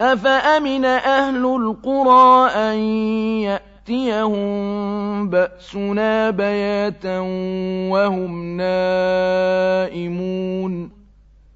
أَفَأَمِنَ أَهْلُ الْقُرَىٰ أَن يَأْتِيَهُم بَأْسُنَا بَيَاتًا وَهُمْ نَائِمُونَ